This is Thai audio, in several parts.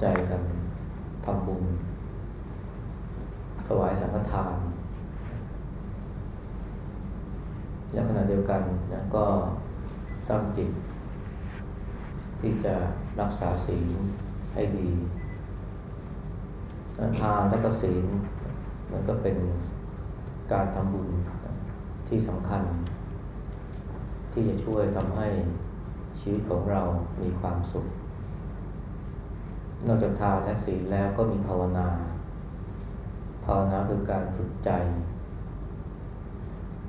ใจกันทำบุญ ถวายสังฆทานและขณะเดียวกันนะก็ตั้งจิต ที่จะรักษาศีลให้ดีทานและก็ศีลมันก็เป็นการทำบุญที่สำคัญ ที่จะช่วยทำให้ชีวิตของเรามีความสุข นอกจากทานและศีลแล้วก็มีภาวนา ภาวนาคือการฝึกใจ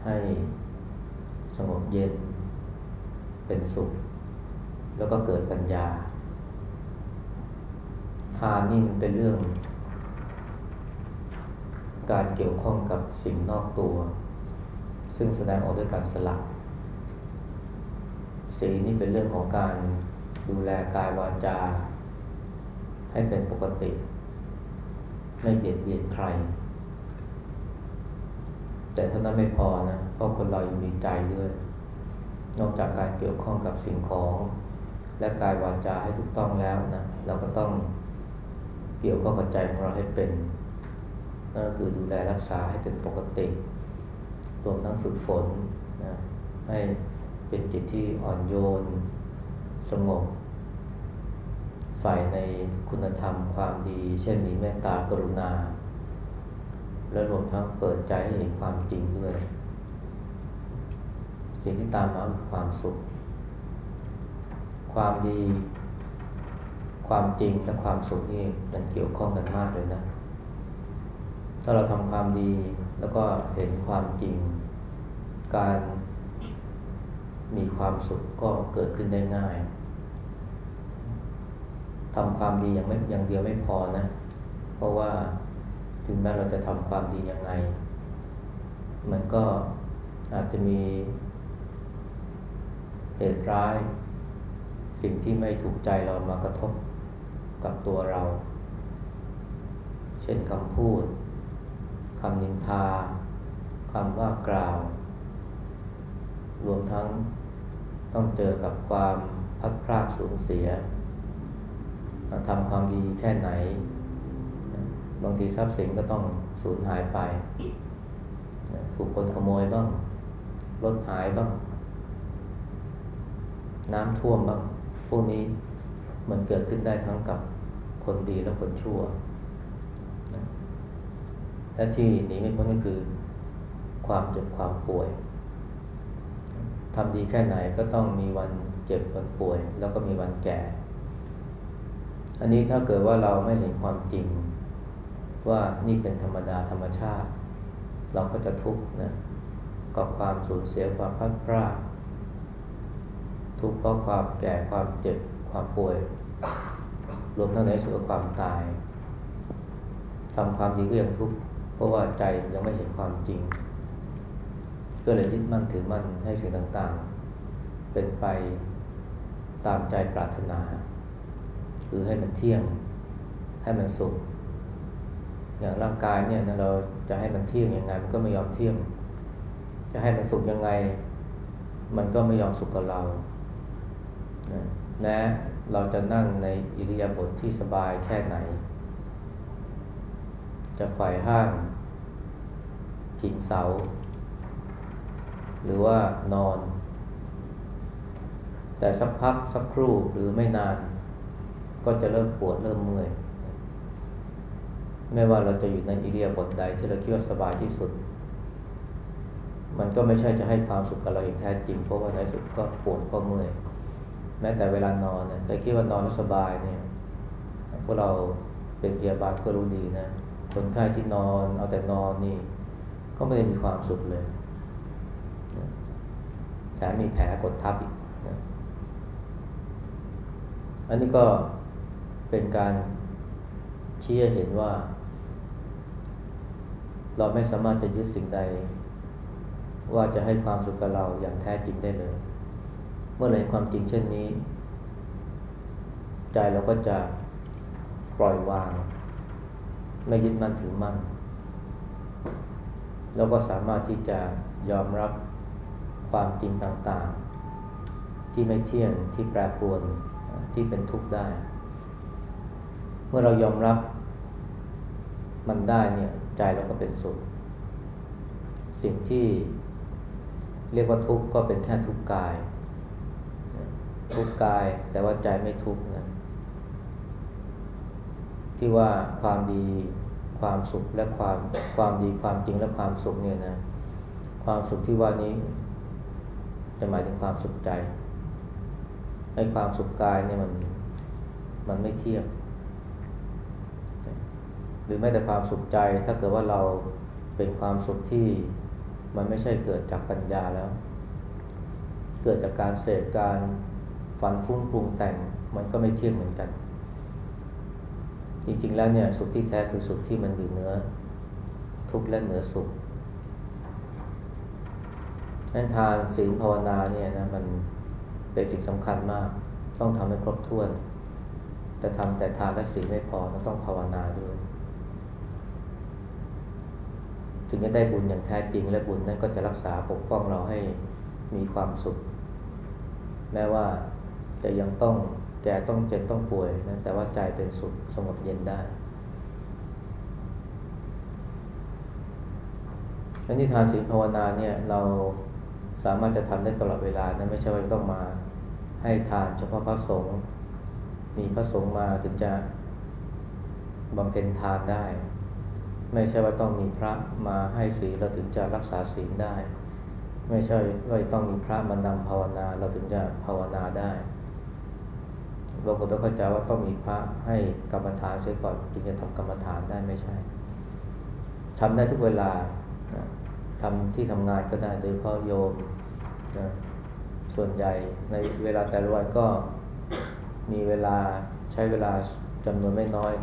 ให้สงบเย็น เป็นสุข แล้วก็เกิดปัญญา ทานนี่มันเป็นเรื่อง การเกี่ยวข้องกับสิ่งนอกตัว ซึ่งแสดงออกด้วยการสลับศีลนี่เป็นเรื่องของการดูแลกายวาจา ให้เป็นปกติ ไม่เบียดเบียนใคร แต่เท่านั้นไม่พอนะเพราะคนเรายังมีใจด้วย นอกจากการเกี่ยวข้องกับสิ่งของ และกายวาจาให้ถูกต้องแล้วนะเราก็ต้องเกี่ยวข้องกับใจของเราให้เป็นนั่นก็คือดูแลรักษาให้เป็นปกติรวมทั้งฝึกฝนนะให้เป็นจิตที่อ่อนโยน สงบ ฝ่ายในคุณธรรมความดี เช่นมีเมตตากรุณา และรวมทั้งเปิดใจให้เห็นความจริงด้วย สิ่งที่ตามมาคือความสุข ความดี ความจริงและความสุขนี่มันเกี่ยวข้องกันมากเลยนะ ถ้าเราทำความดีแล้วก็เห็นความจริง การมีความสุขก็เกิดขึ้นได้ง่าย ทำความดีอย่างไม่อย่างเดียวไม่พอนะ เพราะว่าถึงแม้เราจะทำความดียังไง มันก็อาจจะมีเหตุร้าย สิ่งที่ไม่ถูกใจเรามากระทบกับตัวเรา เช่นคำพูดคำนินทาคำว่ากล่าว รวมทั้งต้องเจอกับความพัดพรากสูญเสีย ทำความดีแค่ไหน บางทีทรัพย์สินก็ต้องสูญหายไปถูกคนขโมยบ้างรถหายบ้าง น้ำท่วมบ้าง พวกนี้มันเกิดขึ้นได้ทั้งกับคนดีและคนชั่วและที่หนีไม่พ้นก็คือ ความเจ็บความป่วยทำดีแค่ไหนก็ต้องมีวันเจ็บวันป่วย แล้วก็มีวันแก่ อันนี้ถ้าเกิดว่าเราไม่เห็นความจริง ว่านี่เป็นธรรมดาธรรมชาติ เราก็จะทุกข์นะกับความสูญเสียความพลาดพลาดทุกข์เพราะความแก่ความเจ็บความป่วย รวมทั้งในสุขความตายทำความดีก็ยังทุกข์เพราะว่าใจยังไม่เห็นความจริง ก็เลยยึดมั่นถือมั่นให้สิ่งต่างๆ เป็นไปตามใจปรารถนา คือให้มันเที่ยง ให้มันสุขอย่างร่างกายเนี่ยเราจะให้มันเที่ยงยังไงมันก็ไม่ยอมเที่ยง จะให้มันสุขยังไง มันก็ไม่ยอมสุขกับเราแม้เราจะนั่งในอิริยาบถทที่สบายแค่ไหน จะไขว่ห้างพิงเสา หรือว่านอน แต่สักพักสักครู่หรือไม่นาน ก็จะเริ่มปวดเริ่มเมื่อย ไม่ว่าเราจะอยู่ในอิริยบถใดที่เราคิดว่าสบายที่สุด มันก็ไม่ใช่จะให้ความสุขกับเราอย่างแท้จริง เพราะว่าในสุดก็ปวดก็เมื่อย แม้แต่เวลานอนเนี่ยเราคิดว่านอนแล้วสบายเนี่ย พวกเราเป็นพยาบาลก็รู้ดีนะ คนไข้ที่นอนเอาแต่นอนนี่ ก็ไม่ได้มีความสุขเลยแถมมีแผลกดทับอีกนะอันนี้ก็ เป็นการชี้ให้เห็นว่า เราไม่สามารถจะยึดสิ่งใด ว่าจะให้ความสุขกับเราอย่างแท้จริงได้เลย เมื่อเห็นความจริงเช่นนี้ ใจเราก็จะปล่อยวาง ไม่ยึดมั่นถือมั่นแล้วก็สามารถที่จะยอมรับความจริงต่างๆ ที่ไม่เที่ยงที่แปรปรวนที่เป็นทุกข์ได้ เมื่อเรายอมรับมันได้เนี่ยใจเราก็เป็นสุข สิ่งที่เรียกว่าทุกข์ก็เป็นแค่ทุกข์กาย ทุกข์กายแต่ว่าใจไม่ทุกข์นะที่ว่าความดีความสุขและความความดีความจริงและความสุขเนี่ยนะความสุขที่ว่านี้ จะหมายถึงความสุขใจไอ้ความสุขกายเนี่ยมันมันไม่เที่ยง หรือแม้แต่ความสุขใจ ถ้าเกิดว่าเราเป็นความสุขที่มันไม่ใช่เกิดจากปัญญาแล้ว เกิดจากการเสพการฝันฟุ้งปรุงแต่งมันก็ไม่เที่ยงเหมือนกัน จริงๆแล้วเนี่ยสุขที่แท้คือสุขที่มันอยู่เหนือทุกข์และเหนือสุขนั้นทานศีลภาวนาเนี่ยนะมันเป็นสิ่งสำคัญมาก ต้องทำให้ครบถ้วน จะทำแต่ทานและศีลไม่พอต้องภาวนาด้วย ถึงจะได้บุญอย่างแท้จริง และบุญนั้นก็จะรักษาปกป้องเราให้มีความสุข แม้ว่าจะยังต้องแก่ต้องเจ็บต้องป่วยนะแต่ว่าใจเป็นสุขสงบเย็นได้อันนี้ทานศีลภาวนาเนี่ยเราสามารถจะทำได้ตลอดเวลานะไม่ใช่ว่าต้องมาให้ทานเฉพาะพระสงฆ์มีพระสงฆ์มาถึงจะบำเพ็ญทานได้ ไม่ใช่ว่าต้องมีพระมาให้ศีลเราถึงจะรักษาศีลได้ ไม่ใช่ว่าต้องมีพระมานำภาวนาเราถึงจะภาวนาได้บางคนไปเข้าใจว่าต้องมีพระให้กรรมฐานเสียก่อนจึงจะทำกรรมฐานได้ไม่ใช่ทำได้ทุกเวลาทำที่ทำงานก็ได้โดยเพราะโยมนะส่วนใหญ่ในเวลาแต่ละวันก็มีเวลาใช้เวลาจำนวนไม่น้อย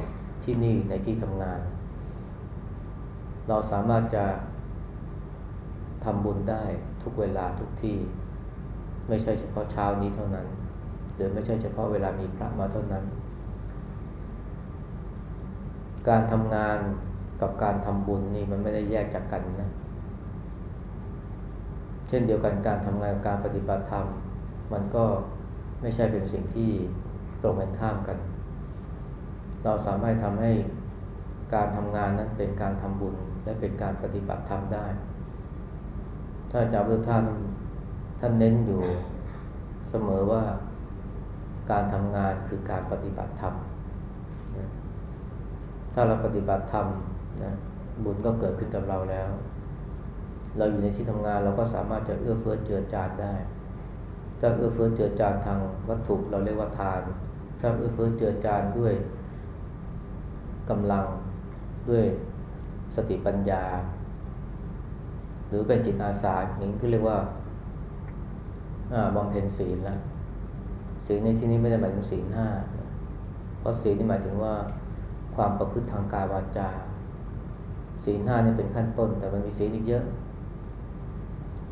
ที่นี่ในที่ทำงาน เราสามารถจะทำบุญได้ทุกเวลาทุกที่ ไม่ใช่เฉพาะเช้านี้เท่านั้นหรือไม่ใช่เฉพาะเวลามีพระมาเท่านั้น การทำงานกับการทำบุญนี่มันไม่ได้แยกจากกันนะ เช่นเดียวกันการทำงานการปฏิบัติธรรม มันก็ไม่ใช่เป็นสิ่งที่ตรงกันข้ามกัน เราสามารถทำให้การทำงานนั้นเป็นการทำบุญ และเป็นการปฏิบัติธรรมได้ ถ้าอาจารย์พุทธท่านท่านเน้นอยู่เสมอว่าการทำงานคือการปฏิบัติธรรมถ้าเราปฏิบัติธรรมนะบุญก็เกิดขึ้นกับเราแล้ว เราอยู่ในที่ทำงานเราก็สามารถจะเอื้อเฟื้อเจือจานได้ ถ้าเอื้อเฟื้อเจือจานทางวัตถุเราเรียกว่าทาน ถ้าเอื้อเฟื้อเจือจานด้วยกำลังด้วย สติปัญญา หรือเป็นจิตอาสาอย่างนี้ที่เรียกว่าบำเพ็ญศีลแล้วศีลในที่นี้ไม่ได้หมายถึงศีลห้าเพราะศีลนี่หมายถึงว่าความประพฤติทางกายวาจาศีลห้านี่เป็นขั้นต้น แต่มันมีศีลอีกเยอะ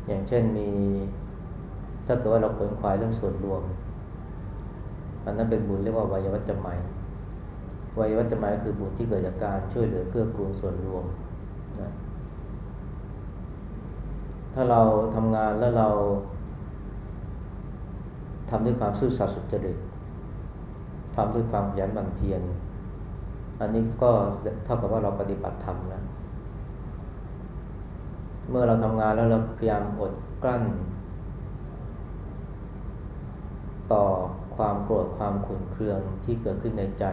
อย่างเช่นมีถ้าเกิดว่าเราขวนขวายเรื่องส่วนรวมอันนั้นเป็นบุญเรียกว่าวิยวัจจะหมาย วิยวัจหมายคือบุญที่เกิดจากการช่วยเหลือเกื้อกูลส่วนรวมนะถ้าเราทำงานแล้วเราทำด้วยความซื่อสัตย์สุจริตทำด้วยความขยันหมั่นเพียรอันนี้ก็เท่ากับว่าเราปฏิบัติธรรมแล้วเมื่อเราทำงานแล้วเราพยายามอดกลั้น ต่อความโกรธความขุ่นเคืองที่เกิดขึ้นในใจ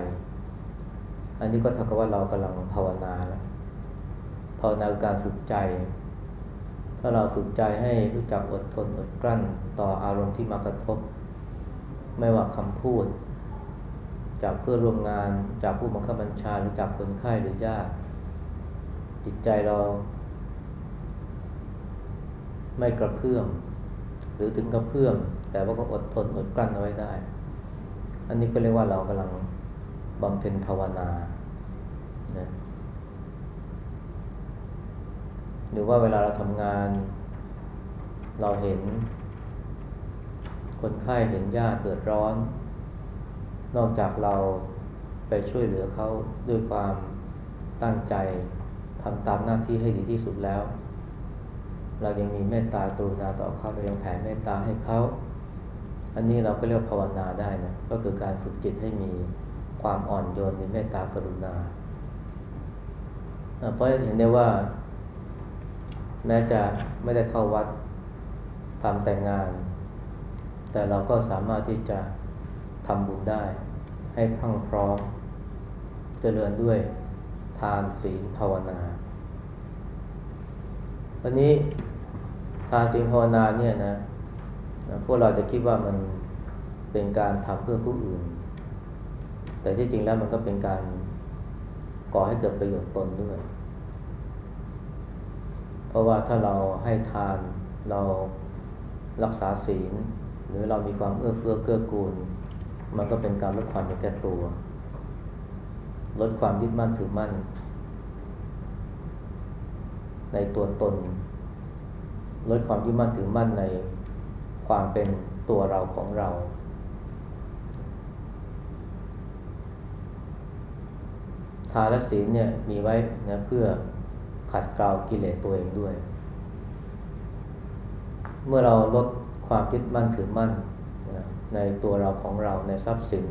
อันนี้ก็เท่ากับว่าเรากำลังภาวนาแล้วภาวนาการฝึกใจ ถ้าเราฝึกใจให้รู้จักอดทนอดกลั้นต่ออารมณ์ที่มากระทบ ไม่ว่าคำพูด จากเพื่อนร่วมงานจากผู้บังคับบัญชาหรือจากคนไข้หรือญาติจิตใจเรา ไม่กระเพื่อมหรือถึงกระเพื่อมแต่ว่าก็อดทนอดกลั้นเอาไว้ได้ อันนี้ก็เรียกว่าเรากำลังบำเพ็ญภาวนา นะหรือว่าเวลาเราทำงาน เราเห็น คนไข้เห็นญาติเดือดร้อน นอกจากเราไปช่วยเหลือเขาด้วยความตั้งใจทำตามหน้าที่ให้ดีที่สุดแล้ว เรายังมีเมตตากรุณาต่อเขาเรายังแผ่เมตตาให้เขาอันนี้เราก็เรียกภาวนาได้นะก็คือการฝึกจิตให้มีความอ่อนโยนมีเมตตากรุณา เพราะเห็นได้ว่า แม้จะไม่ได้เข้าวัดทำแต่งงาน แต่เราก็สามารถที่จะทำบุญได้ ให้พั่งพร้อมเจริญด้วยทานศีลภาวนา วันนี้ทานศีลภาวนาเนี่ยนะพวกเราจะคิดว่ามันเป็นการทำเพื่อผู้อื่น แต่ที่จริงแล้วมันก็เป็นการ ก่อให้เกิดประโยชน์ตนด้วย เพราะว่าถ้าเราให้ทานเรารักษาศีล หรือเรามีความเอื้อเฟื้อเกื้อกูล มันก็เป็นการลดความเป็นแก่ตัว ลดความยึดมั่นถือมั่น ในตัวตน ลดความยึดมั่นถือมั่นในความเป็นตัวเราของเรา ทานและศีลเนี่ยมีไว้นะเพื่อขัดเกลากิเลสตัวเองด้วย เมื่อเราลดความยึดมั่นถือมั่นนะในตัวเราของเราในทรัพย์สิน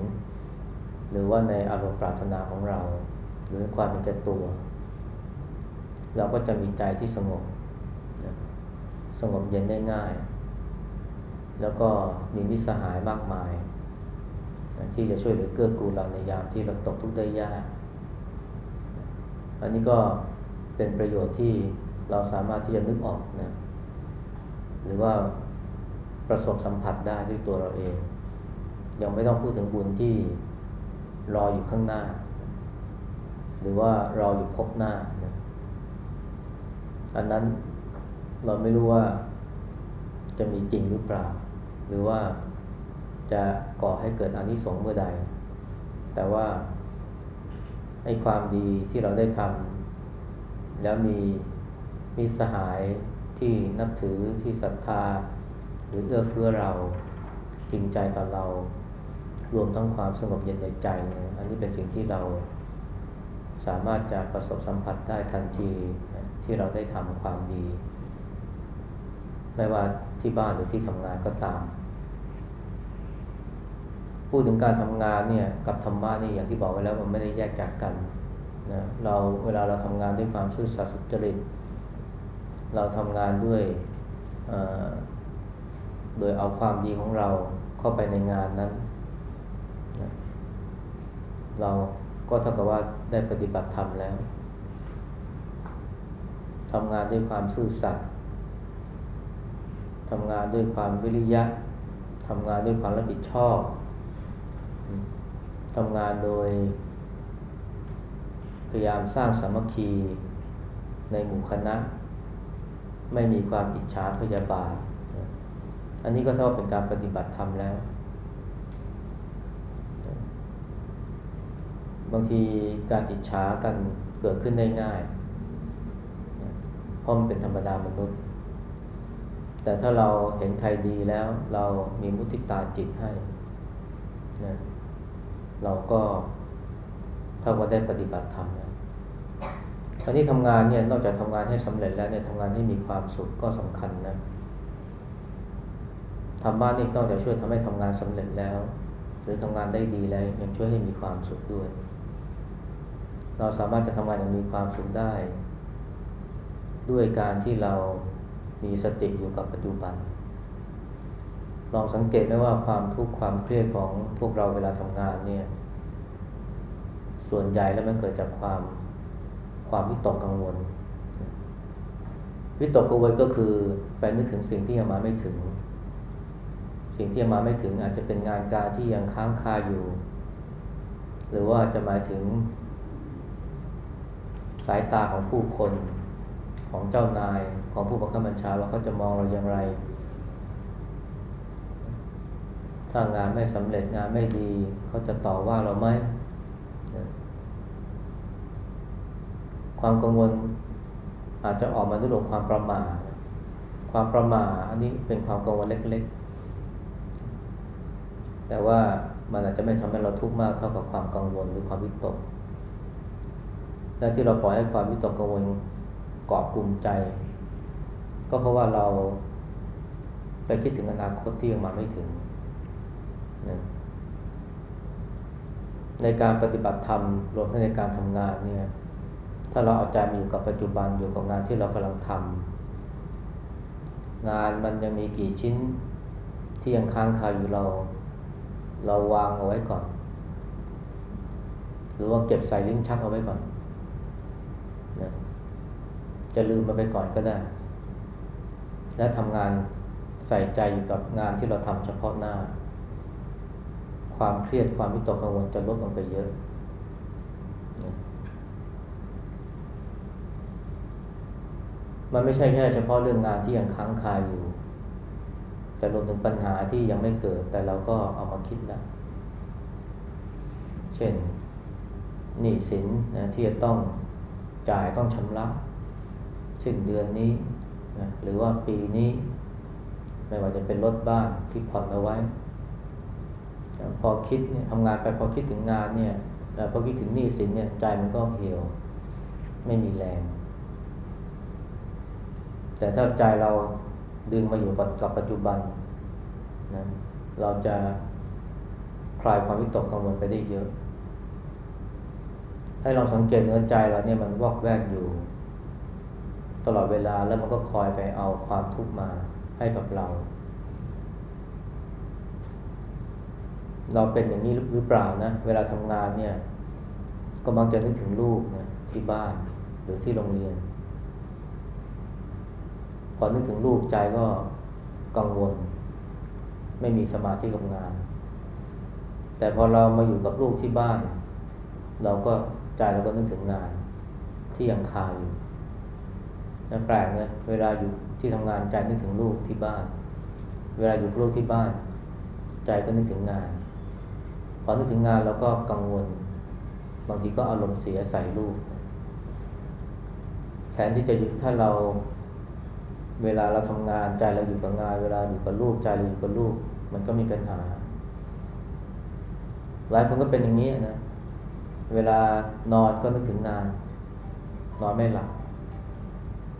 หรือว่าในอารมณ์ปรารถนาของเรา หรือความเป็นแก่ตัว เราก็จะมีใจที่สงบนะสงบเย็นได้ง่าย แล้วก็มีมิสหายมากมาย ที่จะช่วยเหลือเกื้อกูลเราในยามที่เราตกทุกข์ได้ยาก อันนี้ก็เป็นประโยชน์ที่เราสามารถที่จะนึกออกนะหรือว่าประสบสัมผัสได้ด้วยตัวเราเอง ยังไม่ต้องพูดถึงบุญที่รออยู่ข้างหน้า หรือว่ารออยู่พบหน้านะอันนั้นเราไม่รู้ว่าจะมีจริงหรือเปล่า หรือว่าจะก่อให้เกิดอนิสงส์เมื่อใด แต่ว่า ไอ้ความดีที่เราได้ทำแล้วมีมีสหายที่นับถือที่ศรัทธา หรือเอื้อเฟื้อเราจริงใจต่อเรา รวมทั้งความสงบเย็นในใจนอันนี้เป็นสิ่งที่เราสามารถจะประสบสัมผัสได้ทันทีที่เราได้ทำความดี ไม่ว่าที่บ้านหรือที่ทำงานก็ตาม พูดถึงการทำงานเนี่ยกับธรรมะนี่อย่างที่บอกไว้แล้วมันไม่ได้แยกจากกันนะเราเวลาเราทำงานด้วยความซื่อสัตย์สุจริต เราทำงานด้วยโดยเอาความดีของเราเข้าไปในงานนั้นนะเราก็เท่ากับว่าได้ปฏิบัติธรรมแล้วทำงานด้วยความซื่อสัตย์ทำงานด้วยความวิริยะทำงานด้วยความรับผิดชอบ ทำงานโดย พยายามสร้างสามัคคีในหมู่คณะ ไม่มีความอิจฉาพยาบาท อันนี้ก็เท่าเป็นการปฏิบัติธรรมแล้ว บางทีการอิจฉากันเกิดขึ้นได้ง่ายเพราะมันเป็นธรรมดามนุษย์ แต่ถ้าเราเห็นใครดีแล้ว เรามีมุติตาจิตให้นะ เราก็ถ้าว่าได้ปฏิบัติธรรมแล้วอันนี้ทำงานเนี่ยนอกจากทำงานให้สำเร็จแล้วเนี่ยทำงานให้มีความสุขก็สำคัญนะธรรมะนี่นอกจากช่วยทำให้ทำงานสำเร็จแล้ว หรือทำงานได้ดีแล้วยังช่วยให้มีความสุขด้วย เราสามารถจะทำงานอย่างมีความสุขได้ ด้วยการที่เรามีสติอยู่กับปัจจุบัน ลองสังเกตไหมว่าความทุกข์ความเครียดของพวกเราเวลาทำงานเนี่ย ส่วนใหญ่แล้วมันเกิดจากความความวิตกกังวล วิตกกังวลก็คือไปนึกถึงสิ่งที่ยังมาไม่ถึง สิ่งที่ยังมาไม่ถึงอาจจะเป็นงานการที่ยังค้างคาอยู่ หรือว่าจะหมายถึง สายตาของผู้คนของเจ้านายของผู้บังคับบัญชาว่าเขาจะมองเราอย่างไร ถ้างานไม่สำเร็จงานไม่ดีเขาจะต่อว่าเราไหมความกังวลอาจจะออกมาด้วยความประมาทความประมาทอันนี้เป็นความกังวลเล็ก ๆ แต่ว่ามันอาจจะไม่ทำให้เราทุกข์มากเท่ากับความกังวลหรือความวิตก และที่เราปล่อยให้ความวิตกกังวลเกาะกลุ่มใจ ก็เพราะว่าเราไปคิดถึงอนาคตที่ยังมาไม่ถึง นะในการปฏิบัติธรรมรวมทั้งในการทำงานเนี่ยถ้าเราเอาใจมาอยู่กับปัจจุบันอยู่กับงานที่เรากำลังทำงานมันยังมีกี่ชิ้นที่ยังค้างคาอยู่เรา เราวางเอาไว้ก่อน หรือว่าเก็บใส่ลิ้นชักเอาไว้ก่อนนะจะลืมมันไปก่อนก็ได้ และทำงานใส่ใจอยู่กับงานที่เราทำเฉพาะหน้า ความเครียดความวิตกกังวลจะลดลงไปเยอะมันไม่ใช่แค่เฉพาะเรื่องงานที่ยังค้างคาอยู่ แต่รวมถึงปัญหาที่ยังไม่เกิด แต่เราก็เอามาคิดแล้ว เช่นหนี้สินนะที่จะต้องจ่ายต้องชำระสิ้นเดือนนี้นะหรือว่าปีนี้ ไม่ว่าจะเป็นรถบ้านที่ผ่อนเอาไว้ พอคิดเนี่ยทำงานไปพอคิดถึงงานเนี่ยพอคิดถึงหนี้สินเนี่ยใจมันก็เหี่ยว ไม่มีแรง แต่ถ้าใจเราดึงมาอยู่กับปัจจุบันนะเราจะคลายความวิตกกังวลไปได้เยอะ ให้ลองสังเกตเนื้อใจเราเนี่ยมันวอกแวกอยู่ ตลอดเวลาแล้วมันก็คอยไปเอาความทุกข์มาให้กับเรา เราเป็นอย่างนี้หรือเปล่านะ เวลาทำงานเนี่ย ก็มักจะนึกถึงลูกนะที่บ้านหรือที่โรงเรียน พอนึกถึงลูกใจก็กังวล ไม่มีสมาธิกับงาน แต่พอเรามาอยู่กับลูกที่บ้าน เราก็ใจเราก็นึกถึงงานที่ยังคาอยู่น่าแปลกนะเวลาอยู่ที่ทำงานใจนึกถึงลูกที่บ้าน เวลาอยู่กับลูกที่บ้าน ใจก็นึกถึงงาน พอนึกถึงงานเราก็กังวล บางทีก็อารมณ์เสียใส่ลูก แทนที่จะอยู่ถ้าเราเวลาเราทำงานใจเราอยู่กับงาน เวลาอยู่กับลูกใจเราอยู่กับลูก มันก็มีปัญหา หลายคนก็เป็นอย่างนี้นะ เวลานอนก็นึกถึงงาน นอนไม่หลับ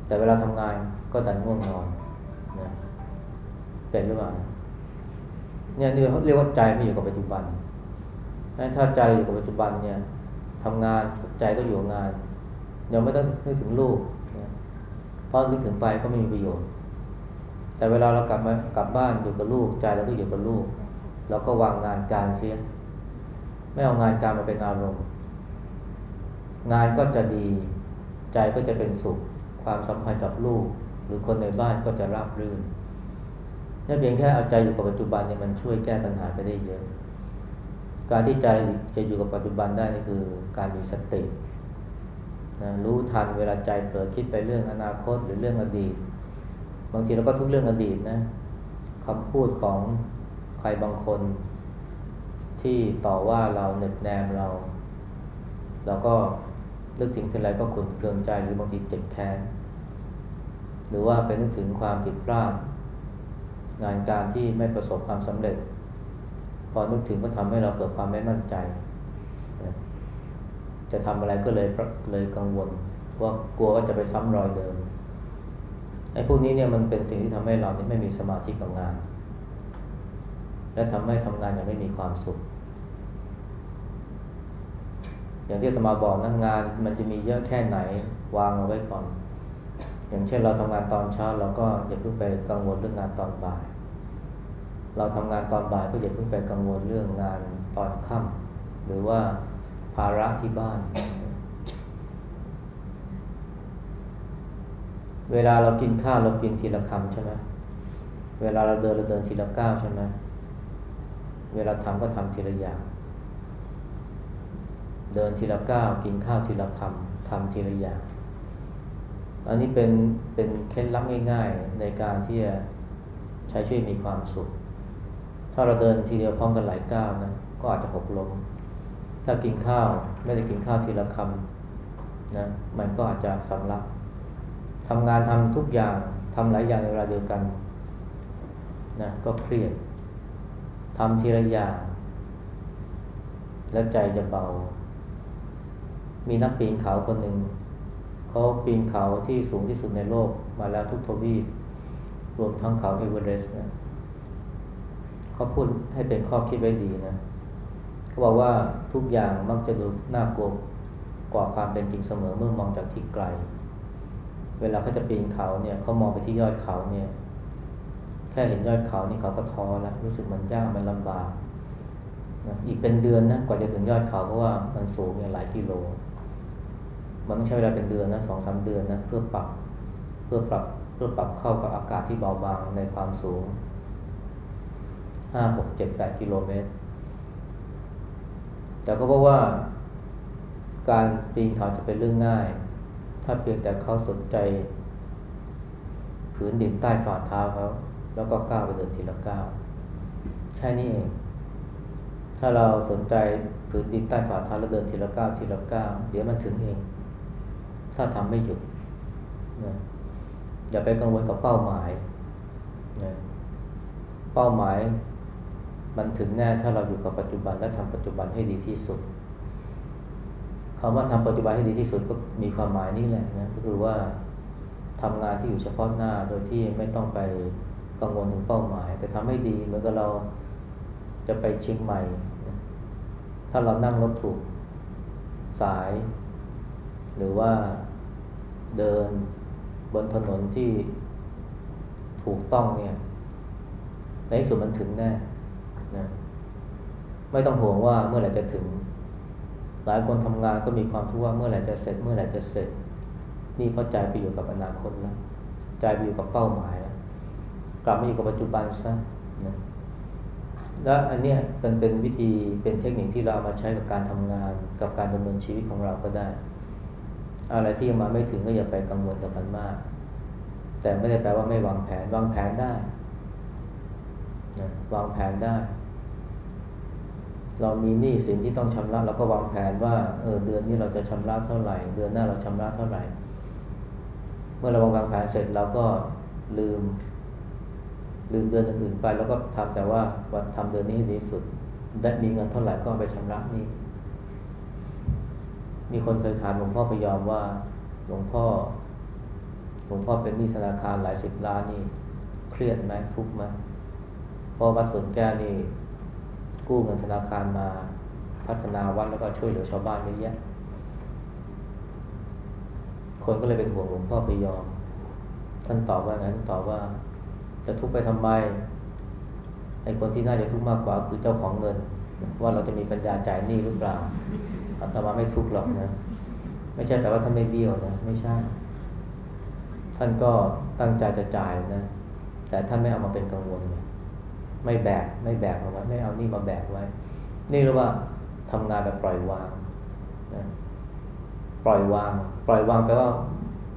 แต่เวลาทำงานก็ดันง่วงนอนนะเป็นหรือเปล่าเนี่ยนี่เขาเรียกว่าใจไม่อยู่กับปัจจุบัน ถ้าใจอยู่กับปัจจุบันเนี่ยทำงานใจก็อยู่กับงานยังไม่ต้องนึกถึงลูกเพราะนึกถึงไปก็ไม่มีประโยชน์ แต่เวลาเรากลับมากลับบ้านอยู่กับลูกใจเราก็อยู่กับลูกเราก็วางงานการเสีย ไม่เอางานการมาเป็นอารมณ์ งานก็จะดี ใจก็จะเป็นสุข ความสัมพันธ์กับลูก หรือคนในบ้านก็จะราบรื่นถ้าเพียงแค่เอาใจอยู่กับปัจจุบันเนี่ยมันช่วยแก้ปัญหาไปได้เยอะ การที่ใจจะอยู่กับปัจจุบันได้นี่คือการมีสตินะรู้ทันเวลาใจเผลอคิดไปเรื่องอนาคตหรือเรื่องอดีต บางทีเราก็ทุกเรื่องอดีตนะคำพูดของใครบางคน ที่ต่อว่าเราเน็บแนมเรา เราก็นึกถึงทีไรก็ขุนเคืองใจหรือบางทีเจ็บแค้นหรือว่าไปนึกถึงความผิดพลาด งานการที่ไม่ประสบความสำเร็จ พอนึกถึงก็ทำให้เราเกิดความไม่มั่นใจ จะทำอะไรก็เลยเลยกังวลว่ากลัวว่าจะไปซ้ำรอยเดิมไอ้พวกนี้เนี่ยมันเป็นสิ่งที่ทำให้เราไม่มีสมาธิกับงาน และทำให้ทำงานอย่างไม่มีความสุข อย่างที่ธรรมาบอกนะงานมันจะมีเยอะแค่ไหนวางเอาไว้ก่อน อย่างเช่นเราทำงานตอนเช้าเราก็อย่าเพิ่งไปกังวลเรื่องงานตอนบ่าย เราทำงานตอนบ่ายก็อย่าเพิ่งไปกังวลเรื่องงานตอนค่ำหรือว่าภาระที่บ้าน เวลาเรากินข้าวเรากินทีละคำใช่ไหมเวลาเราเดินเราเดินทีละก้าวใช่ไหมเวลาทำก็ทำทีละอย่าง เดินทีละก้าวกินข้าวทีละคำทำทีละอย่าง อันนี้เป็นเป็นเคล็ดลับง่าย ๆ ในการที่จะใช้ช่วยมีความสุข ถ้าเราเดินทีเดียวพร้อมกันหลายก้าวนะก็อาจจะหกล้ม ถ้ากินข้าวไม่ได้กินข้าวทีละคำนะมันก็อาจจะสำลักทำงานทำทุกอย่างทำหลายอย่างในเวลาเดียวกันนะก็เครียดทำทีละอย่างแล้วใจจะเบา มีนักปีนเขาคนหนึ่งเขาปีนเขาที่สูงที่สุดในโลกมาแล้วทุกทวีปรวมทั้งเขาเอเวอเรสต์นะ เขาพูดให้เป็นข้อคิดไว้ดีนะเขาบอกว่าทุกอย่างมักจะดูน่ากลัวกว่าความเป็นจริงเสมอเมื่อมองจากที่ไกล เวลาเขาจะปีนเขาเนี่ยเขามองไปที่ยอดเขาเนี่ย แค่เห็นยอดเขานี่เขาก็ท้อแล้วรู้สึกมันยากมันลำบากนะอีกเป็นเดือนนะกว่าจะถึงยอดเขาเพราะว่ามันสูงเนี่ยหลายกิโล มันต้องใช้เวลาเป็นเดือนนะสองสามเดือนนะเพื่อปรับเพื่อปรับเพื่อปรับเข้ากับอากาศที่เบาบางในความสูง ห้าหกเจ็ดแปดกิโลเมตร แต่ก็เพราะว่าการปีนเขาจะเป็นเรื่องง่าย ถ้าเพียงแต่เขาสนใจผืนดินใต้ฝ่าเท้าเขา แล้วก็ก้าวไปเดินทีละก้าวแค่นี้เอง ถ้าเราสนใจผืนดินใต้ฝ่าเท้าแล้วเดินทีละก้าวทีละก้าวเดี๋ยวมันถึงเอง ถ้าทำไม่หยุดนะอย่าไปกังวลกับเป้าหมายนะเป้าหมาย มันถึงแน่ถ้าเราอยู่กับปัจจุบันและทำปัจจุบันให้ดีที่สุดคำว่าทำปัจจุบันให้ดีที่สุดก็มีความหมายนี่แหละนะก็คือว่าทำงานที่อยู่เฉพาะหน้าโดยที่ไม่ต้องไปกังวลถึงเป้าหมาย แต่ทำให้ดีเหมือนกับเราจะไปเชียงใหม่ ถ้าเรานั่งรถถูกสาย หรือว่าเดินบนถนนที่ถูกต้องเนี่ยในที่สุดมันถึงแน่ ไม่ต้องห่วงว่าเมื่อไหร่จะถึง หลายคนทำงานก็มีความทุกข์ว่าเมื่อไหร่จะเสร็จ เมื่อไหร่จะเสร็จ นี่เพราะใจไปอยู่กับอนาคตแล้วใจไปอยู่กับเป้าหมายแล้วกลับมาอยู่กับปัจจุบันซะนะและอันเนี้ยเป็นเป็นวิธีเป็นเทคนิคที่เราเอามาใช้กับการทำงาน กับการดำเนินชีวิตของเราก็ได้ อะไรที่ยังมาไม่ถึงก็อย่าไปกังวลกับมันมาก แต่ไม่ได้แปลว่าไม่วางแผนวางแผนได้นะวางแผนได้ เรามีหนี้สินที่ต้องชำระเราก็วางแผนว่าเออเดือนนี้เราจะชำระเท่าไหร่ เดือนหน้าเราชำระเท่าไหร่ เมื่อเราวางแผนเสร็จเราก็ลืม ลืมเดือนอื่นไปแล้วก็ทำแต่ว่าวันทำเดือนนี้ให้ดีสุด ได้มีเงินเท่าไหร่ก็ไปชำระหนี้มีคนเคยถามหลวงพ่อพยอมว่าหลวงพ่อหลวงพ่อเป็นหนี้ธนาคารหลายสิบล้านนี่เครียดไหมทุกข์ไหมเพราะวัดสวนแก้วนี่ กู้เงินธนาคารมาพัฒนาวัดแล้วก็ช่วยเหลือชาวบ้านเยอะแยะ คนก็เลยเป็นห่วงหลวงพ่อพยอม ท่านตอบว่างั้นตอบว่าจะทุกข์ไปทำไมไอ้คนที่น่าจะทุกข์มากกว่าคือเจ้าของเงิน ว่าเราจะมีปัญญาจ่ายหนี้หรือเปล่าอาตมาไม่ทุกข์หรอกนะ ไม่ใช่แปลว่าท่านไม่เบี้ยวนะไม่ใช่ ท่านก็ตั้งใจจะจ่ายนะ แต่ท่านไม่เอามาเป็นกังวลไง ไม่แบกไม่แบกเอาไว้ไม่เอานี่มาแบกไว้ นี่เรียกว่าทำงานแบบปล่อยวางนะปล่อยวาง ปล่อยวางแปลว่า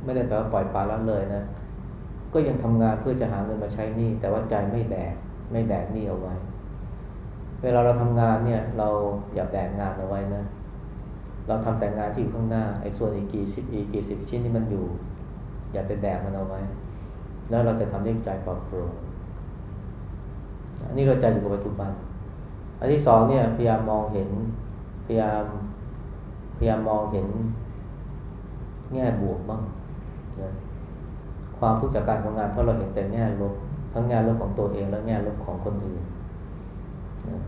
ไม่ได้แปลว่าปล่อยปละละเลยนะก็ยังทำงานเพื่อจะหาเงินมาใช้นี้แต่ว่าใจไม่แบก ไม่แบกนี้เอาไว้ เวลาเราทำงานเนี่ย เราอย่าแบกงานเอาไว้นะ เราทำแต่งานที่อยู่ข้างหน้าไอ้ส่วนอีกกี่สิบอีกกี่สิบชิ้นที่มันอยู่ อย่าไปแบกมันเอาไว้ แล้วเราจะทำด้วยใจปลอดโปร่ง นนี้เราใจอยู่กับปัจจุบัน อันที่สองเนี่ยพยายามมองเห็นพยายามพยายามมองเห็นแง่บวกบ้างนะความทุกข์จากการทำงานเพราะเราเห็นแต่แง่ลบทั้งแง่ลบของตัวเองและแง่ลบของคนอื่นนะ